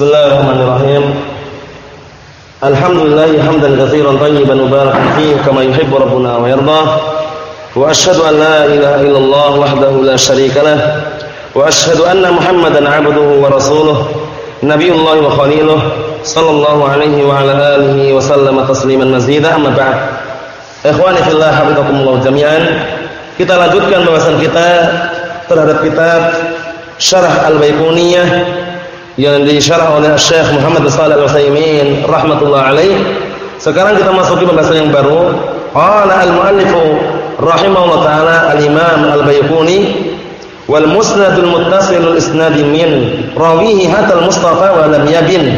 Bismillahirrahmanirrahim. Alhamdulillah hamdan katsiran tayyiban mubarakan fihi kama yuhibbu rabbuna wa yarda. Wa asyhadu an la ilaha illallah wahdahu la syarika lah. Wa asyhadu anna Muhammadan 'abduhu wa rasuluh. Nabiyullah wa khaliluh sallallahu alaihi wa ala alihi wa sallama tasliman mazida amma ba'd. Ikhwani fillah hafizakumullah jami'an. Kita lanjutkan bahasan kita terhadap kitab Syarah Al-Baiquniyah yang disyarah oleh Syekh Muhammad Shalih Al-Utsaimin rahimatullah alaih. Sekarang kita masuki pembahasan yang baru. Qala al-muallif rahimahullah taala al-Imam Al-Baiquni wal musnadul muttasilul isnad min rawihi hatal Mustafa wa lam yabin.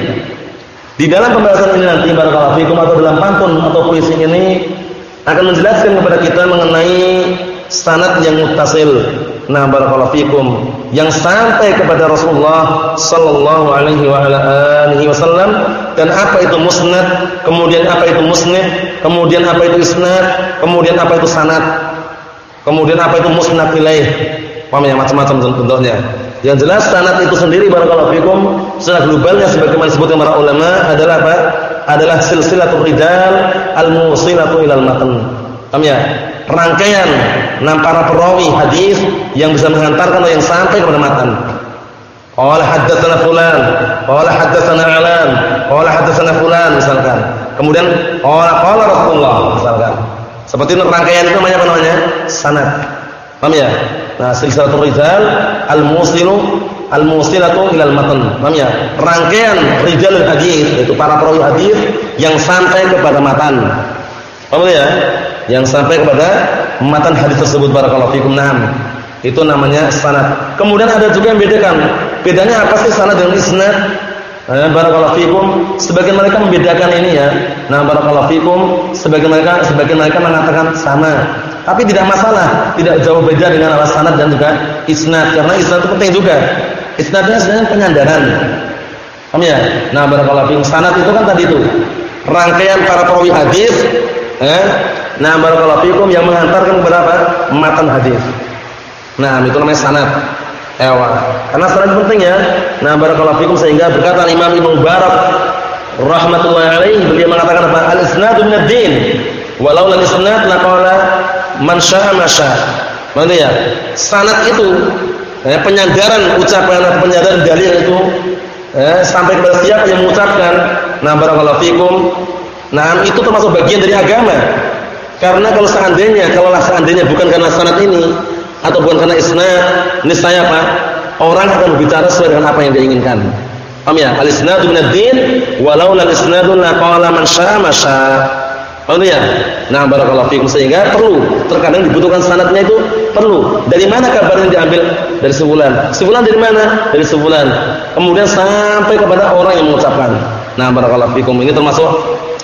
Di dalam pembahasan ini nanti barakallahu fikum atau dalam pantun atau puisi ini akan menjelaskan kepada kita mengenai sanad yang muttasil Nah barakallahu fikum yang sampai kepada Rasulullah sallallahu alaihi wa ala alihi wasallam dan apa itu musnad, kemudian apa itu musnad, kemudian apa itu isnad, kemudian apa itu sanad, kemudian apa itu musnad ilaih. Paham ya macam-macam bentuknya. Yang jelas sanad itu sendiri barakallahu fikum secara globalnya sebagaimana disebutkan para ulama adalah apa? Adalah silsilatul rijal al-musilatu ilal matan. Paham ya? Rangkaian enam para perawi hadis yang bisa menghantarkan atau yang sampai kepada matan. Qala haddatsana fulan, qala haddatsana alan, qala haddatsana fulan misalkan. Kemudian qala qala Rasulullah misalkan. Seperti itu rangkaian itu namanya apa namanya? Sanad. Paham ya? Nah, silsilatul rijal al-musilu al-musilatu ilal matan. Paham ya? Rangkaian rijalul hadis yaitu para perawi hadis yang sampai kepada matan. Paham ya? Yang sampai kepada matan hadis tersebut barakallahu fikum. Naam. Itu namanya sanad. Kemudian ada juga yang bedakan. Bedanya apa sih sanad dengan isnad? Eh, barakallahu fikum. Sebagian mereka membedakan ini ya. Nah, barakallahu fikum, sebagian mereka sebagian mereka mengatakan sama. Tapi tidak masalah, tidak jauh beda dengan alas sanad dan juga isnad karena isnad itu penting juga. Isnadnya sebenarnya penyandaran. Paham ya? Nah, barakallahu fikum. Sanad itu kan tadi itu rangkaian para perawi hadis Eh? Nah, barakallahu fikum yang menghantarkan kepada apa? Matan hadis. Nah, itu namanya sanad. Ewa. Karena sanad penting ya. Nah, barakallahu fikum sehingga berkata Imam Ibnu Barak rahmatullahi alaihi beliau mengatakan apa? Al-isnadu din. Walau lan isnad laqala man syaa ma Mana ya? Sanad itu eh, penyandaran ucapan penyandaran dalil itu eh, sampai kepada siapa yang mengucapkan. Nah, barakallahu fikum Nah, itu termasuk bagian dari agama. Karena kalau seandainya, kalau seandainya bukan karena sanad ini atau bukan karena isnad, niscaya apa? Orang akan berbicara sesuai dengan apa yang dia inginkan. Paham ya? Al-isnadu minad din walau la isnadu la qala man syaa ma Paham ya? Nah, barakallahu fikum sehingga perlu terkadang dibutuhkan sanadnya itu perlu. Dari mana kabarnya diambil? Dari sebulan. Sebulan dari mana? Dari sebulan. Kemudian sampai kepada orang yang mengucapkan. Nah, barakallahu fikum ini termasuk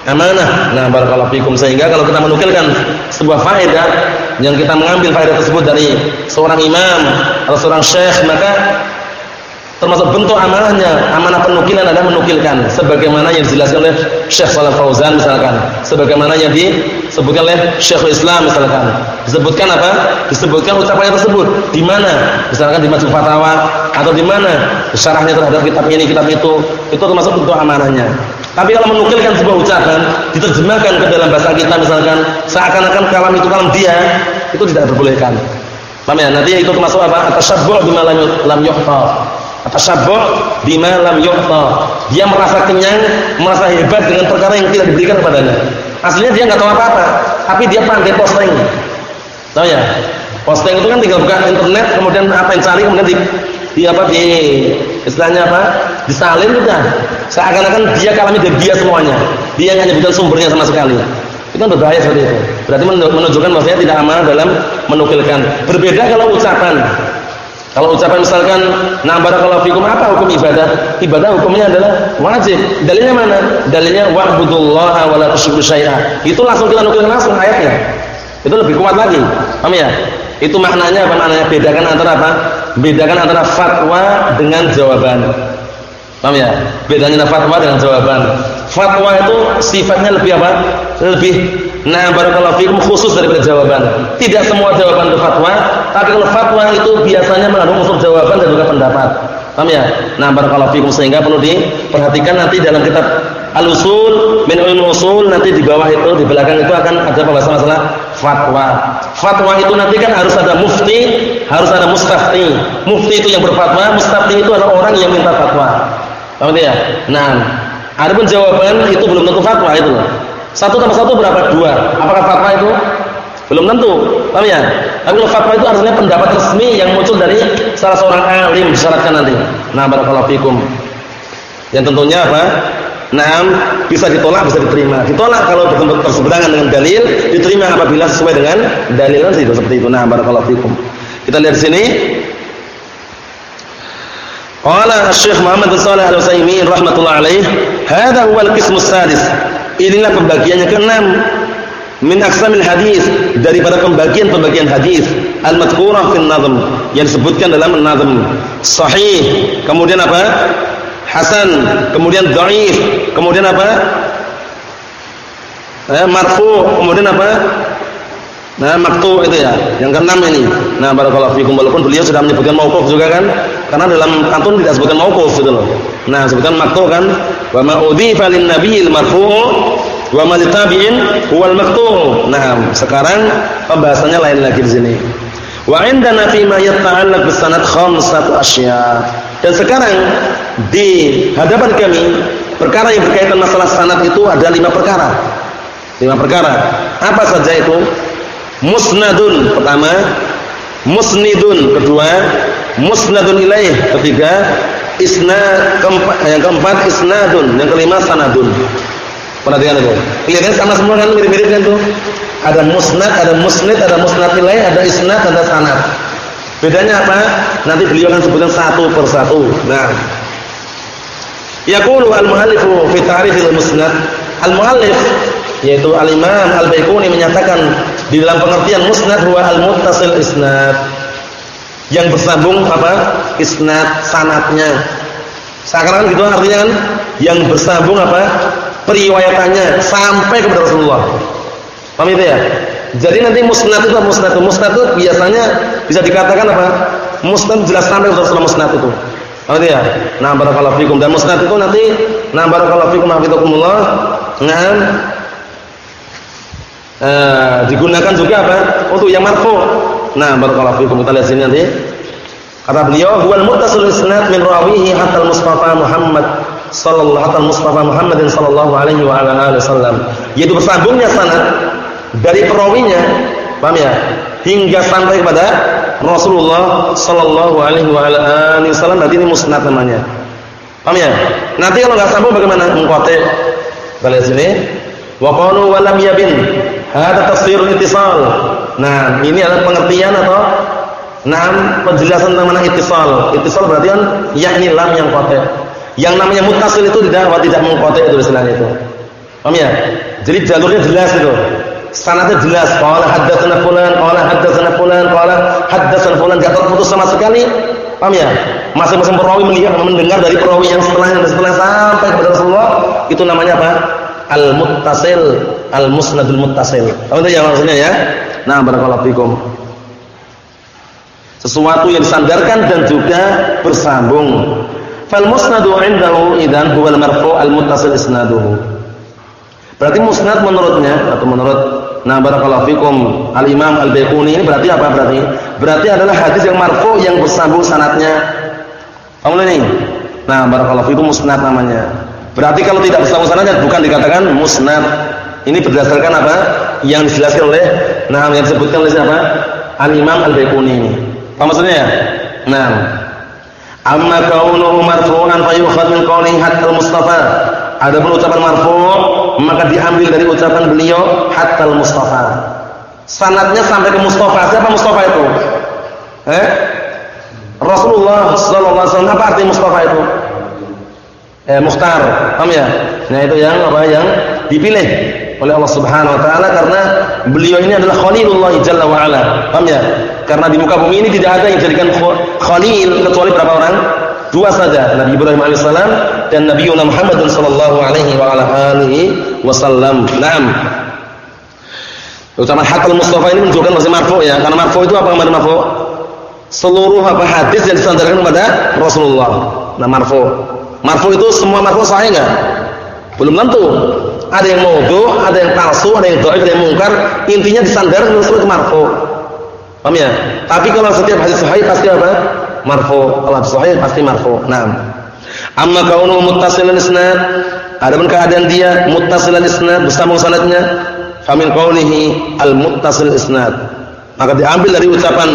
amanah. Nah, barakallahu fikum sehingga kalau kita menukilkan sebuah faedah yang kita mengambil faedah tersebut dari seorang imam atau seorang syekh, maka termasuk bentuk amanahnya, amanah penukilan adalah menukilkan sebagaimana yang dijelaskan oleh Syekh Shalal Fauzan misalkan, sebagaimana yang disebutkan oleh Syekhul Islam misalkan. Disebutkan apa? Disebutkan ucapannya tersebut di mana? Misalkan di Majmu' Fatawa atau di mana syarahnya terhadap kitab ini, kitab itu. Itu termasuk bentuk amanahnya. Tapi kalau menukilkan sebuah ucapan, diterjemahkan ke dalam bahasa kita misalkan, seakan-akan kalam itu kalam dia, itu tidak diperbolehkan. Paham ya? Nanti itu termasuk apa? Atasyabbuh bima lam yuhta. Atasyabbuh bima lam yuhta. Dia merasa kenyang, merasa hebat dengan perkara yang tidak diberikan kepadanya. Aslinya dia nggak tahu apa-apa, tapi dia pandai posting. Tahu ya? Posting itu kan tinggal buka internet, kemudian apa yang cari, kemudian di, di apa di istilahnya apa? Disalin udah. Seakan-akan dia kalami dari dia semuanya. Dia hanya bukan sumbernya sama sekali. Itu kan berbahaya seperti itu. Berarti menunjukkan bahwasanya tidak amanah dalam menukilkan. Berbeda kalau ucapan. Kalau ucapan misalkan nah barakallahu fikum apa hukum ibadah? Ibadah hukumnya adalah wajib. Dalilnya mana? Dalilnya wa'budullaha wa la tusyriku. Itu langsung kita nukilkan langsung ayatnya. Itu lebih kuat lagi. Paham ya? Itu maknanya apa maknanya? Bedakan antara apa? Bedakan antara fatwa dengan jawaban. Paham ya? Bedanya fatwa dengan jawaban. Fatwa itu sifatnya lebih apa? Lebih nah barakallahu fikum khusus daripada jawaban. Tidak semua jawaban itu fatwa, tapi kalau fatwa itu biasanya mengandung unsur jawaban dan juga pendapat. Paham ya? Nah, barakallahu fikum sehingga perlu diperhatikan nanti dalam kitab Al-Usul min Ilmu Usul nanti di bawah itu di belakang itu akan ada pembahasan masalah fatwa. Fatwa itu nanti kan harus ada mufti, harus ada mustafti. Mufti itu yang berfatwa, mustafti itu adalah orang yang minta fatwa. Paham ya? Nah, adapun jawaban itu belum tentu fatwa itu Satu tambah satu berapa? Dua. Apakah fatwa itu? Belum tentu. Paham ya? Tapi fatwa itu artinya pendapat resmi yang muncul dari salah seorang alim disyaratkan nanti. Nah, barakallahu fikum. Yang tentunya apa? Nah, bisa ditolak, bisa diterima. Ditolak kalau berseberangan dengan dalil, diterima apabila sesuai dengan dalil itu seperti itu. Nah, barakallahu fikum. Kita lihat sini. Qala Syekh Muhammad bin Shalih Al-Utsaimin rahimatullah alaih, "Hadza huwa al-qismus sadis." Inilah pembagiannya keenam min aqsamil hadis daripada pembagian-pembagian hadis al-madhkurah fil nazm yang disebutkan dalam nazm sahih kemudian apa hasan kemudian dhaif kemudian apa eh, marfu kemudian apa nah maktu itu ya yang keenam ini nah barakallahu fikum walaupun beliau sudah menyebutkan mauquf juga kan karena dalam kantun tidak sebutkan mauquf gitu loh nah sebutkan maktu kan wa ma udhifa lin nabiyil marfu' Wa man tabi'in huwal. Nah, sekarang pembahasannya lain lagi di sini. Wa indana fi ma yatta'allaq bis sanad asya. Dan sekarang di hadapan kami perkara yang berkaitan masalah sanad itu ada lima perkara. Lima perkara. Apa saja itu? Musnadun pertama, musnidun kedua, musnadun ilaih ketiga, isnad keempat, yang keempat isnadun, yang kelima sanadun. Perhatikan itu. Kelihatannya sama semua kan mirip-mirip kan tuh. Ada musnad, ada musnid, ada musnad nilai, ada isnad, ada sanad. Bedanya apa? Nanti beliau akan sebutkan satu persatu. Nah, yaqulu al-muallifu fi ta'rifil musnad. Al-muallif yaitu al-Imam Al-Baiquni menyatakan di dalam pengertian musnad huwa al-muttasil isnad. Yang bersambung apa? Isnad sanatnya. Sekarang gitu artinya kan yang bersambung apa? periwayatannya sampai kepada Rasulullah. Paham itu ya? Jadi nanti musnad itu musnad itu musnad itu biasanya bisa dikatakan apa? Musnad jelas sampai kepada Rasulullah musnad itu. Itu ya? Nah, barakallahu fikum dan musnad itu nanti nah barakallahu fikum hafizakumullah. Nah, eh, digunakan juga apa? Untuk yang marfu. Nah, barakallahu fikum kita lihat sini nanti. Kata beliau, "Huwal muttasil isnad min rawihi hatta al-Mustafa Muhammad sallallahu alaihi Mustafa Muhammadin sallallahu alaihi wa ala alihi wasallam. Yaitu bersambungnya sanad dari perawinya, paham ya? Hingga sampai kepada Rasulullah sallallahu alaihi wa alihi wasallam berarti ini musnad namanya. Paham ya? Nanti kalau enggak sambung bagaimana? Mengkote. Lihat sini. Wa qalu wa lam yabin. Hada tafsirul ittisal. Nah, ini adalah pengertian atau Nah, penjelasan tentang mana ittisal. Ittisal berarti kan yakni lam yang kote. Yang namanya mutasil itu tidak tidak mengkotek itu istilahnya itu. Paham ya? Jadi jalurnya jelas itu. Sanadnya jelas. Qala haddatsana fulan, qala haddatsana fulan, qala haddatsana fulan enggak terputus sama sekali. Paham ya? Masing-masing perawi melihat mendengar dari perawi yang setelahnya dan setelah sampai kepada Rasulullah itu namanya apa? Al-muttasil, al-musnadul muttasil. Paham itu ya maksudnya ya? Nah, barakallahu fikum. Sesuatu yang disandarkan dan juga bersambung Fal musnadu indahu idan huwal marfu' al muttasil isnaduhu. Berarti musnad menurutnya atau menurut Nah barakallahu fikum Al-Imam Al-Baiquni ini berarti apa berarti? Berarti adalah hadis yang marfu yang bersambung sanatnya. Kamu ini? Nah barakallahu fikum musnad namanya. Berarti kalau tidak bersambung sanatnya bukan dikatakan musnad. Ini berdasarkan apa? Yang dijelaskan oleh nah yang disebutkan oleh siapa? Al-Imam Al-Baiquni ini. Apa maksudnya ya? Nah, Amma kaunuhu marfu'an fayukhad min qawli hatta al-Mustafa. Adapun ucapan marfu' maka diambil dari ucapan beliau hatta al-Mustafa. Sanadnya sampai ke Mustafa. Siapa Mustafa itu? Eh? Rasulullah sallallahu alaihi wasallam. Apa arti Mustafa itu? Eh, Mukhtar. Paham ya? Nah, itu yang apa yang dipilih oleh Allah Subhanahu wa taala karena beliau ini adalah Khalilullah jalla wa ala. Paham ya? Karena di muka bumi ini tidak ada yang dijadikan khalil kecuali berapa orang? Dua saja, Nabi Ibrahim alaihissalam dan Nabi Muhammad sallallahu alaihi wa ala alihi wasallam. Naam. Ucapan hakal Mustafa ini menunjukkan masih marfu ya. Karena marfu itu apa kemarin marfu? seluruh apa hadis yang disandarkan kepada Rasulullah. Nah, marfu. Marfu itu semua marfu sahih enggak? Belum tentu. Ada yang maudhu, ada yang palsu, ada yang dhaif, ada yang mungkar. Intinya disandarkan Rasul ke marfu. Paham ya? Tapi kalau setiap hadis sahih pasti apa? Marfu. Kalau sahih pasti marfu. Nah. Amma kaunu muttasilan isnad, adapun keadaan dia muttasilan isnad bersambung sanadnya, famin qaulihi al-muttasil isnad. Maka diambil dari ucapan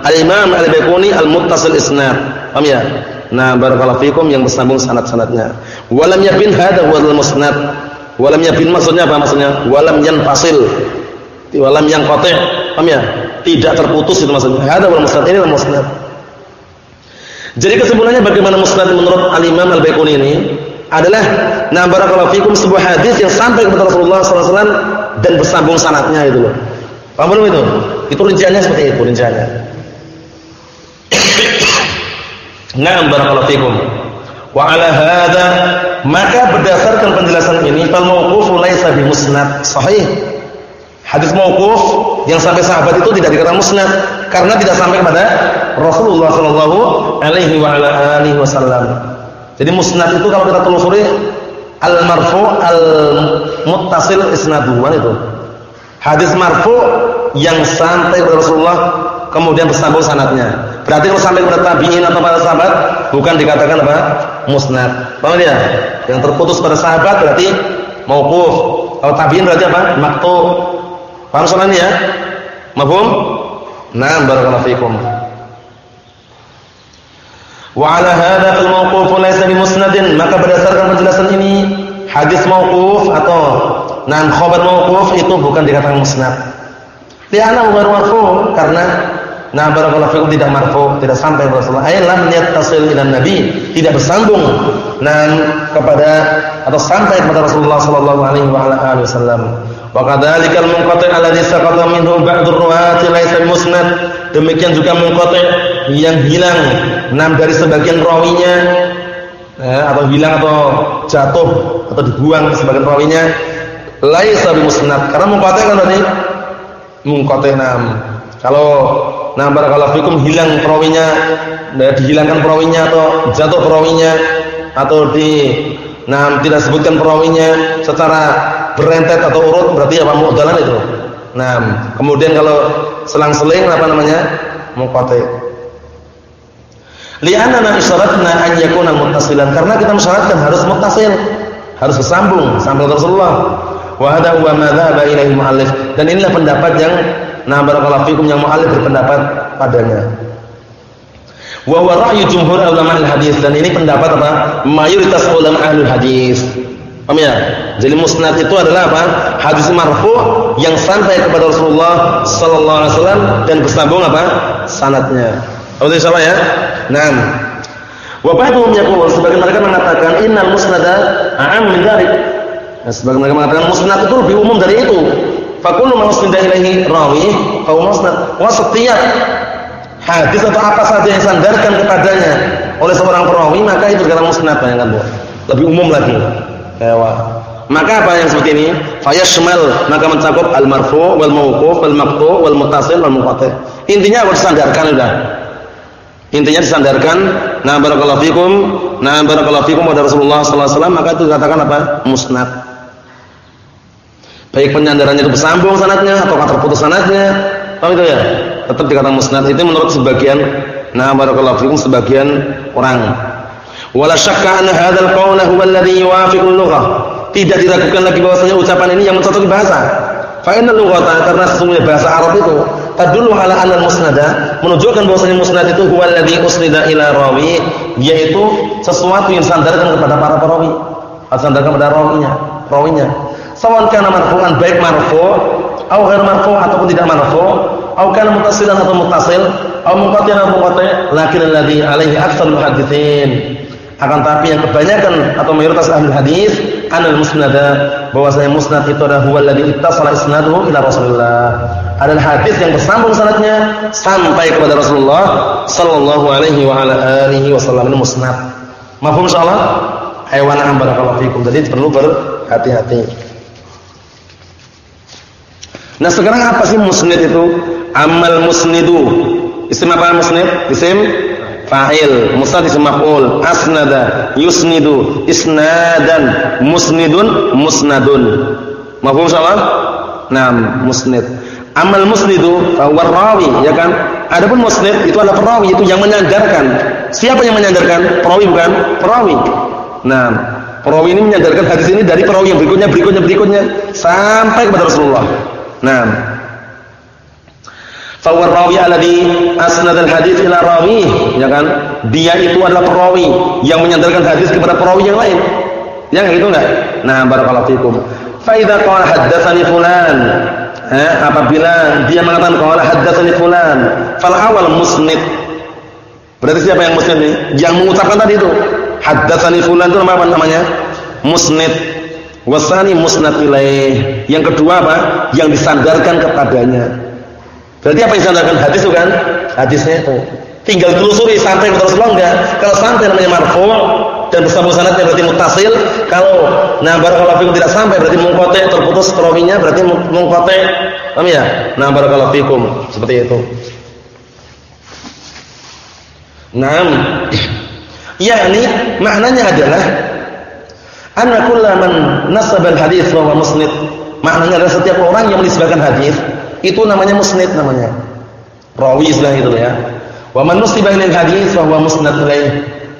Al-Imam Al-Baiquni al-muttasil isnad. Paham ya? Nah, barakallahu fikum yang bersambung sanad-sanadnya. Walam yabin hadha huwa al-musnad. Walam yabin maksudnya apa maksudnya? Walam yanfasil. Walam yang qati'. Paham ya? Tidak terputus itu maksudnya. Hadha huwa al-musnad. Ini al-musnad. Jadi kesimpulannya bagaimana musnad menurut Al-Imam Al-Baiquni ini adalah nah barakallahu fikum sebuah hadis yang sampai kepada Rasulullah SAW dan bersambung sanatnya itu loh. Paham belum itu? Itu rinciannya seperti itu rinciannya. Nah barakallahu fikum. Wa ala hadza maka berdasarkan penjelasan ini fal mauquf laisa bi musnad sahih. Hadis mauquf yang sampai sahabat itu tidak dikatakan musnad karena tidak sampai kepada Rasulullah sallallahu alaihi wasallam. Jadi musnad itu kalau kita telusuri al marfu al muttasil isnaduhu itu. Hadis marfu yang sampai kepada Rasulullah kemudian bersambung sanatnya. Berarti kalau sampai kepada tabi'in atau para sahabat bukan dikatakan apa? musnad. Paham ya? Yang terputus pada sahabat berarti mauquf. Kalau tabi'in berarti apa? maqtu. Paham soalnya ya? Mafhum? Nah, barakallahu fikum. Wa ala hadha fil mawquf laysa bi musnadin, maka berdasarkan penjelasan ini hadis mauquf atau nan khabar mauquf itu bukan dikatakan musnad. Li'anna bukan marfu karena nah barakallahu fikum tidak marfu, tidak sampai Rasulullah. Ay lam yattasil ila nabi, tidak bersambung nan kepada atau sampai kepada Rasulullah sallallahu alaihi wa ala alihi wasallam. Wa kadzalikal munqati' alladhi saqata minhu ba'd ar-ruwati laysa musnad. Demikian juga munqati' yang hilang enam dari sebagian rawinya. Eh, atau hilang atau jatuh atau dibuang sebagian rawinya. Laisa musnad karena mungkote kan tadi? Mungkote enam. Kalau nah barakallahu fikum hilang perawinya eh, dihilangkan perawinya atau jatuh perawinya atau di nah tidak sebutkan perawinya secara berentet atau urut berarti apa? Mudalan itu. Nah kemudian kalau selang-seling apa namanya? Mungkote Li'annana isyaratna an yakuna muttasilan karena kita mensyaratkan harus muttasil, harus bersambung sampai Rasulullah. Wa hadha huwa ma dhahaba ilaihi muallif. Dan inilah pendapat yang nah barakallahu fikum yang muallif berpendapat padanya. Wa huwa ra'yu jumhur ulama al-hadis dan ini pendapat apa? Mayoritas ulama ahli hadis. Paham ya? Jadi musnad itu adalah apa? Hadis marfu yang sampai kepada Rasulullah sallallahu alaihi wasallam dan bersambung apa? Sanadnya. Oh, salah ya? Naam. Wa ba'dhum yaqul sebagian mereka mengatakan innal musnada a'am min dzalik. Nah, sebagian mereka mengatakan musnad itu lebih umum dari itu. Fa kullu ma usnida ilaihi rawi fa musnad. Wa setiap hadis atau apa saja yang sandarkan kepadanya oleh seorang perawi maka itu dikatakan musnad bayangkan Bu. Lebih umum lagi. Kayak maka apa yang seperti ini? Fayashmal maka mencakup al-marfu wal mauquf wal maqtu wal muttasil wal munqati. Intinya harus sandarkan sudah. Intinya disandarkan nah barakallahu fikum, nah barakallahu fikum pada Rasulullah sallallahu alaihi wasallam maka itu dikatakan apa? musnad. Baik penyandarannya itu bersambung sanatnya atau terputus sanatnya, tahu itu ya? Tetap dikatakan musnad. Itu menurut sebagian nah barakallahu fikum sebagian orang. Wala syakka anna hadzal qawla huwa alladhi yuwafiqu al-lughah. Tidak diragukan lagi bahwasanya ucapan ini yang mencocoki bahasa. Fa inna lughata karena sesungguhnya bahasa Arab itu tadullu ala anna musnada menunjukkan bahwasanya musnad itu huwa alladhi usnida ila rawi yaitu sesuatu yang sandarkan kepada para perawi. Sandarkan kepada rawinya rawinya. Sawan kana marfu'an baik marfu atau ghair marfu ataupun tidak marfu atau kana muttasilan atau muttasil atau munqati'an atau munqati' lakin alladhi alaihi aktsarul muhadditsin akan tapi yang kebanyakan atau mayoritas ahli hadis anal musnada bahwasanya musnad itu adalah huwa alladhi ittasala isnaduhu ila Rasulillah. Adalah hadis yang bersambung sanadnya sampai kepada Rasulullah sallallahu alaihi wa ala alihi wasallam musnad. Mafhum insyaallah? Yang barakallahu fikum. Jadi perlu berhati-hati. Nah, sekarang apa sih musnad itu? Amal musnidu Isim apa musnid? Isim fa'il. Musnad isim maf'ul. Asnada yusnidu isnadan musnidun musnadun. Mafhum salah? Naam, musnid. Amal musnidu fa rawi, ya kan? Adapun musnid itu adalah perawi itu yang menyandarkan. Siapa yang menyandarkan? Perawi bukan? Perawi. Nah, perawi ini menyandarkan hadis ini dari perawi yang berikutnya, berikutnya, berikutnya sampai kepada Rasulullah. Nah, Fawar rawi alladhi asnad al-hadis ila rawi, ya kan? Dia itu adalah perawi yang menyandarkan hadis kepada perawi yang lain. Ya gitu enggak? Nah, barakallahu fikum. Fa idza qala fulan, eh, apabila dia mengatakan qala haddatsani fulan, fal awal musnid. Berarti siapa yang musnid ini? Yang mengucapkan tadi itu. Haddatsani fulan itu apa namanya? Musnid. Wasani musnad ilaih. Yang kedua apa? Yang disandarkan kepadanya. Berarti apa yang disandarkan hadis itu kan? Hadisnya itu. Tinggal telusuri sampai ke Rasulullah enggak? Kalau sampai namanya marfu' dan bersambung sanadnya berarti muttasil. Kalau nah barakallahu fikum tidak sampai berarti mungkote terputus perawinya berarti mungkote. Paham ya? Nah barakallahu fikum seperti itu. Naam. ini maknanya adalah anna kullaman nasabal hadis wa musnid. Maknanya adalah setiap orang yang menisbahkan hadis itu namanya musnid namanya. Rawi istilah itu ya. Wa man nusiba ilal hadis fa huwa musnad ilaih.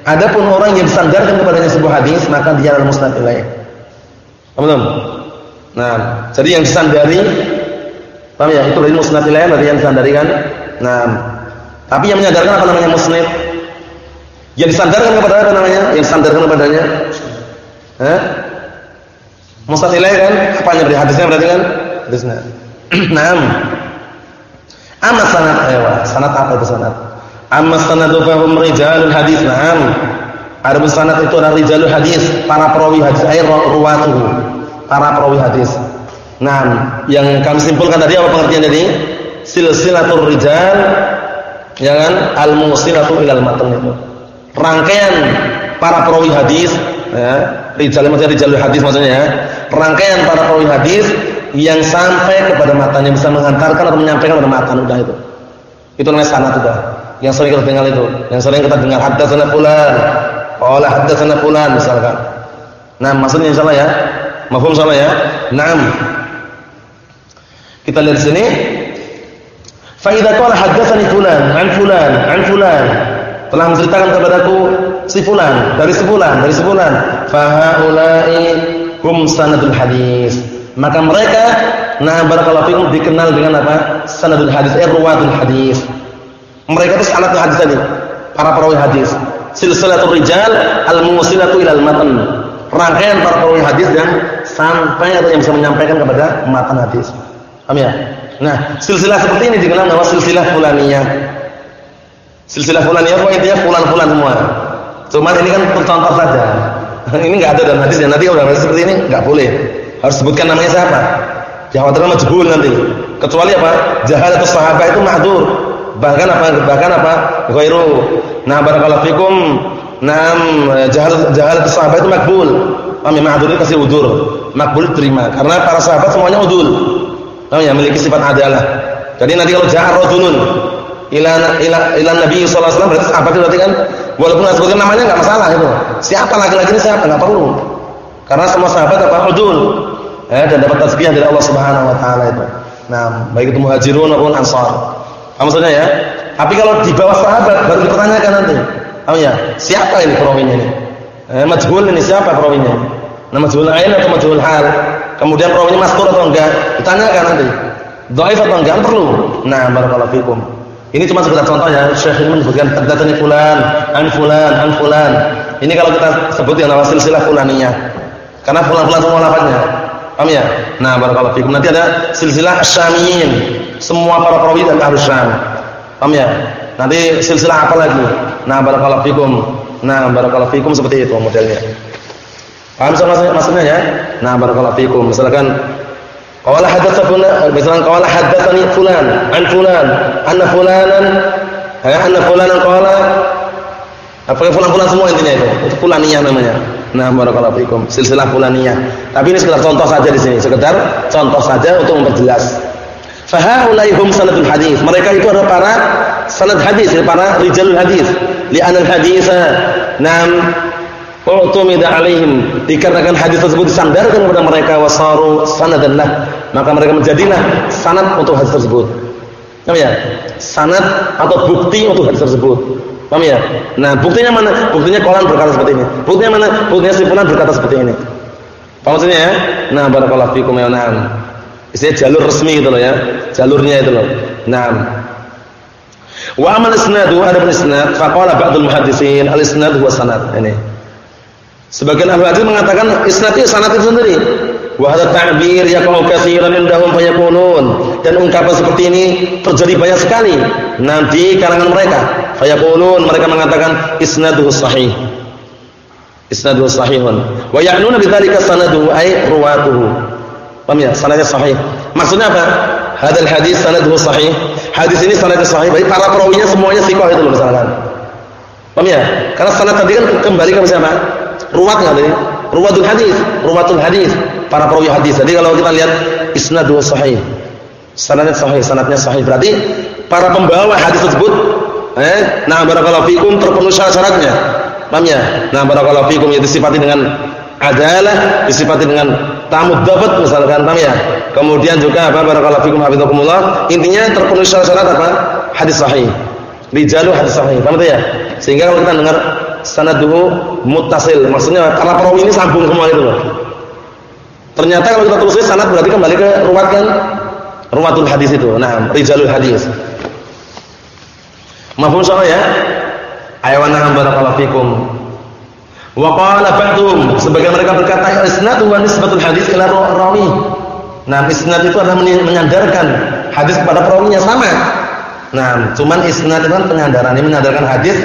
Adapun orang yang disandarkan kepadanya sebuah hadis, maka dia adalah musnad ilaih. Paham Nah, jadi yang disandari paham ya? Itu dari musnad ilaih berarti yang disandari kan? Nah, tapi yang menyandarkan apa namanya musnad? Yang disandarkan kepada apa namanya? Yang disandarkan kepadanya? Hah? Musnad ilaih kan? Apanya berarti hadisnya berarti kan? Hadisnya. Naam. Amma sanad aywa, sanad apa itu sanad? Amma sanadu fa hum rijalul hadis. Naam. Adapun sanad itu adalah rijalul hadis, para perawi hadis, ay ruwatuhu. Para perawi hadis. Naam, yang kami simpulkan tadi apa pengertian tadi? Silsilatul rijal ya kan al-musilatu ilal matan itu. Rangkaian para perawi hadis ya, rijal maksudnya rijalul hadis maksudnya ya. Rangkaian para perawi hadis yang sampai kepada matanya bisa menghantarkan atau menyampaikan kepada matan udah itu. Itu namanya sanad udah. Yang sering kita dengar itu, yang sering kita dengar haddatsana fulan, qala haddatsana fulan misalkan. Nah, maksudnya insyaallah ya. Mafhum salah ya? Naam. Kita lihat sini. Fa idza qala haddatsani fulan, an fulan, an fulan. Telah menceritakan kepadaku si fulan, dari si fulan, dari si fulan. Fa haula'i hum sanadul hadis maka mereka nah barakallahu fikum dikenal dengan apa? Sanadul hadis, eh ruwatul hadis. Mereka itu sanad hadis tadi, para perawi hadis. Silsilatul rijal al-musilatu ilal matan. Rangkaian para perawi hadis yang sampai atau yang bisa menyampaikan kepada matan hadis. Paham ya? Nah, silsilah seperti ini dikenal nama silsilah fulaniyah. Silsilah fulaniyah apa intinya fulan-fulan semua. Cuma ini kan contoh saja. ini enggak ada dalam hadis dan nanti orang seperti ini enggak boleh. Harus sebutkan namanya siapa. Jangan terlalu majhul nanti. Kecuali apa? atau sahabat itu mahdur. Bahkan apa? Bahkan apa? Ghairu. Nah, barakallahu fikum. Nam jahal atau sahabat itu makbul. Kami ya? mahdur itu kasih udur. Makbul terima karena para sahabat semuanya udul. Paham ya? Memiliki sifat adalah. Jadi nanti kalau jahar rajulun ila ila ila Nabi sallallahu alaihi wasallam berarti sahabat itu berarti kan walaupun sebutkan namanya enggak masalah itu. Siapa laki-laki ini siapa enggak perlu. Karena semua sahabat apa? Udul eh, dan dapat tasbih dari Allah Subhanahu wa taala itu. Nah, baik itu muhajirun maupun ansar. Apa maksudnya ya? Tapi kalau di bawah sahabat baru dipertanyakan nanti. Oh ya, siapa ini perawinya ini? Eh, majhul ini siapa perawinya? Nah, majhul ain atau majhul hal? Kemudian perawinya mastur atau enggak? Ditanyakan nanti. Dhaif atau enggak perlu. Nah, barakallahu fikum. Ini cuma sekedar contoh ya. Syekh ini menyebutkan haddatsani fulan, an fulan, an fulan. Ini kalau kita sebut yang nama silsilah fulaniyah. Karena fulan-fulan semua lafaznya. Paham ya? Nah, barakallahu fikum. Nanti ada silsilah Asyamiyin. Semua para perawi dari Ahlus Syam. Paham ya? Nanti silsilah apa lagi? Nah, barakallahu fikum. Nah, barakallahu fikum seperti itu modelnya. Paham sama maksudnya ya? Nah, barakallahu fikum. Misalkan qala hadatsana misalkan qala hadatsani fulan an fulan anna fulanan ya anna fulanan qala apa fulan-fulan semua intinya itu. Itu fulaniyah namanya. Nah, barakallahu fikum. Silsilah fulaniyah. Tapi ini sekedar contoh saja di sini, sekedar contoh saja untuk memperjelas. Fahaulai hum sanadul hadis. Mereka itu adalah para sanad hadis, ya, para rijalul hadis. Li'anal hadisa nam utumida alaihim dikarenakan hadis tersebut disandarkan kepada mereka wasaru sanadan lah maka mereka menjadilah sanad untuk hadis tersebut ya sanad atau bukti untuk hadis tersebut paham ya? Nah buktinya mana? Buktinya kolan berkata seperti ini. Buktinya mana? Buktinya si berkata seperti ini. Paham maksudnya ya? Nah barakallahu fikum ya na'am. Istilah jalur resmi gitu loh ya. Jalurnya itu loh. Na'am. Wa amal isnadu ada isnad faqala ba'dul muhaddisin al isnad huwa sanad. Ini. Sebagian ahli hadis mengatakan isnad itu sanad itu sendiri. Wa hadza ta'bir yaqau katsiran indahum fayaqulun. Dan ungkapan seperti ini terjadi banyak sekali. Nanti kalangan mereka. Fayaqulun mereka mengatakan isnaduhu sahih. Isnaduhu sahihun. Wa ya'nuna bidzalika sanaduhu ay ruwatuhu. Paham ya? Sanadnya sahih. Maksudnya apa? Hadzal hadis sanaduhu sahih. Hadis ini sanadnya sahih. Berarti para perawinya semuanya sahih itu loh misalkan. Paham ya? Karena sanad tadi kan kembali ke siapa? ruwat enggak tadi? Ruwatul hadis, ruwatul hadis, para perawi hadis. Jadi kalau kita lihat isnadu sahih. Sanadnya sahih, sanadnya sahih. Berarti para pembawa hadis tersebut eh nah barakallahu fikum terpenuhi syarat-syaratnya. Paham ya? Nah barakallahu fikum itu disifati dengan adalah disifati dengan tamu dapat misalkan paham ya? Kemudian juga apa barakallahu fikum hafizakumullah, intinya terpenuhi syarat-syarat apa? Hadis sahih. Rijalu hadis sahih. Paham ya? Sehingga kalau kita dengar sanaduhu muttasil. Maksudnya para perawi ini sambung semua itu loh. Ternyata kalau kita telusuri sanad berarti kembali ke ruwat kan? Ruwatul hadis itu. Nah, rijalul hadis. Mafhum soalnya ya? Ayawana barakallahu fikum. Wa qala ba'dhum sebagian mereka berkata isnad wa nisbatul hadis ila rawi. Nah, isnad itu adalah menyandarkan hadis kepada perawinya sama. Nah, cuman isnad itu kan penyandaran, ini menyandarkan hadis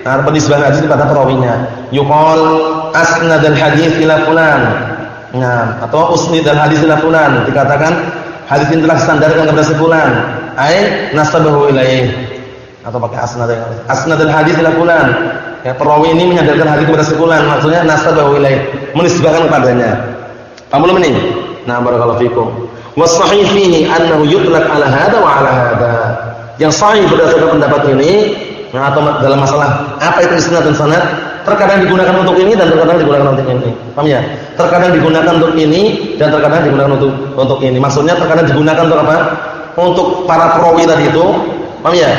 Nah, penisbahan hadis kepada perawinya. Yuqal asnadal hadis ila fulan. Nah, atau usnidal hadis ila fulan. Dikatakan hadis ini telah standarkan kepada si fulan. Ai nasabahu ilaih. Atau pakai asnad asnadal hadis ila fulan. Ya, perawi ini menyandarkan hadis kepada si fulan. Maksudnya nasabahu ilaih, menisbahkan kepadanya. Paham belum ini? Nah, barakallahu fikum. Was sahih fihi annahu yutlaq ala hada wa ala hada. Yang sahih berdasarkan pendapat ini Nah, atau dalam masalah apa itu isnad dan sanad, terkadang digunakan untuk ini dan terkadang digunakan untuk ini. Paham ya? Terkadang digunakan untuk ini dan terkadang digunakan untuk untuk ini. Maksudnya terkadang digunakan untuk apa? Untuk para perawi tadi itu, paham ya?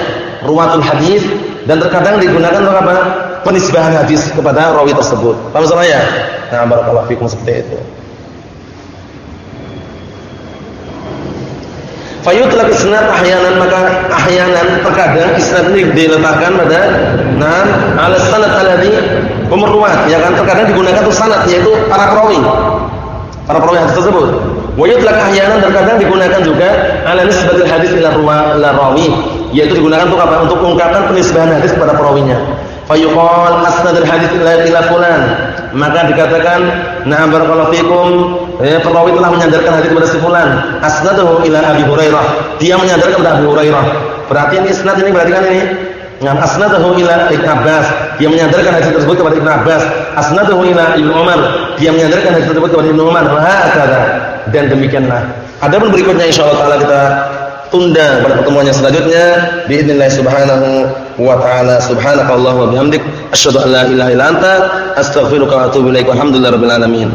Ruwatul hadis dan terkadang digunakan untuk apa? Penisbahan hadis kepada rawi tersebut. Paham ya? Nah, barakallahu fikum seperti itu. Fayutlaq isnad ahyanan maka ahyanan terkadang isnad ini diletakkan pada nah ala sanad alladhi ya kan terkadang digunakan untuk sanad yaitu para perawi. Para perawi hadis tersebut. Wa yutlaq ahyanan terkadang digunakan juga ala nisbatil hadis ila rawi yaitu digunakan untuk apa? Untuk ungkapan penisbahan hadis kepada perawinya fayuqal asnadul hadis ila ila fulan maka dikatakan na'am barakallahu fikum ya perawi telah menyandarkan hadis kepada si fulan asnadahu ila Abi Hurairah dia menyandarkan kepada Abi Hurairah berarti ini isnad ini berarti kan ini Ngam asnadahu ila Ibnu Abbas, dia menyandarkan hadis tersebut kepada Ibnu Abbas. Asnadahu ila Ibnu Umar, dia menyandarkan hadis tersebut kepada Ibnu Umar. Hakada. Dan demikianlah. Adapun berikutnya insyaallah kita tunda pada pertemuan yang selanjutnya biidznillah subhanahu wa ta'ala. Subhanakallah wa bihamdik asyhadu an la ilaha illa anta astaghfiruka wa atubu ilaik walhamdulillahi rabbil alamin.